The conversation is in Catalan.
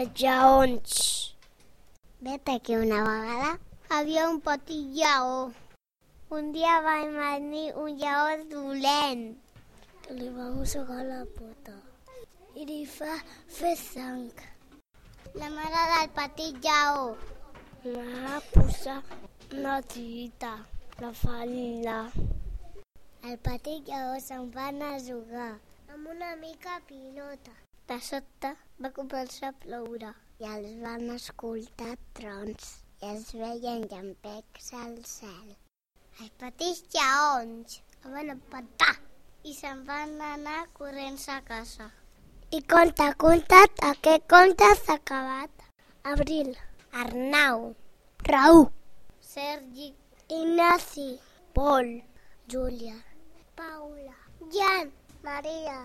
Els lleons. Vet que una vegada Havia un petit lleó. Un dia va venir un lleó dolent. li va mossegar la pota i li fa fer sang. La mare del petit lleó. Va posar una tirita, la farina. El petit lleó se'n va anar a jugar amb una mica pilota. De sobte va començar a ploure I els van escoltar trons i es veien llampecs al cel. Els petits lleons el van empatar i se'n van anar corrents a casa. I conta, conta't, aquest conte s'ha acabat. Abril, Arnau, Raül, Sergi, Ignasi, Pol, Júlia, Paula, Jan, Maria,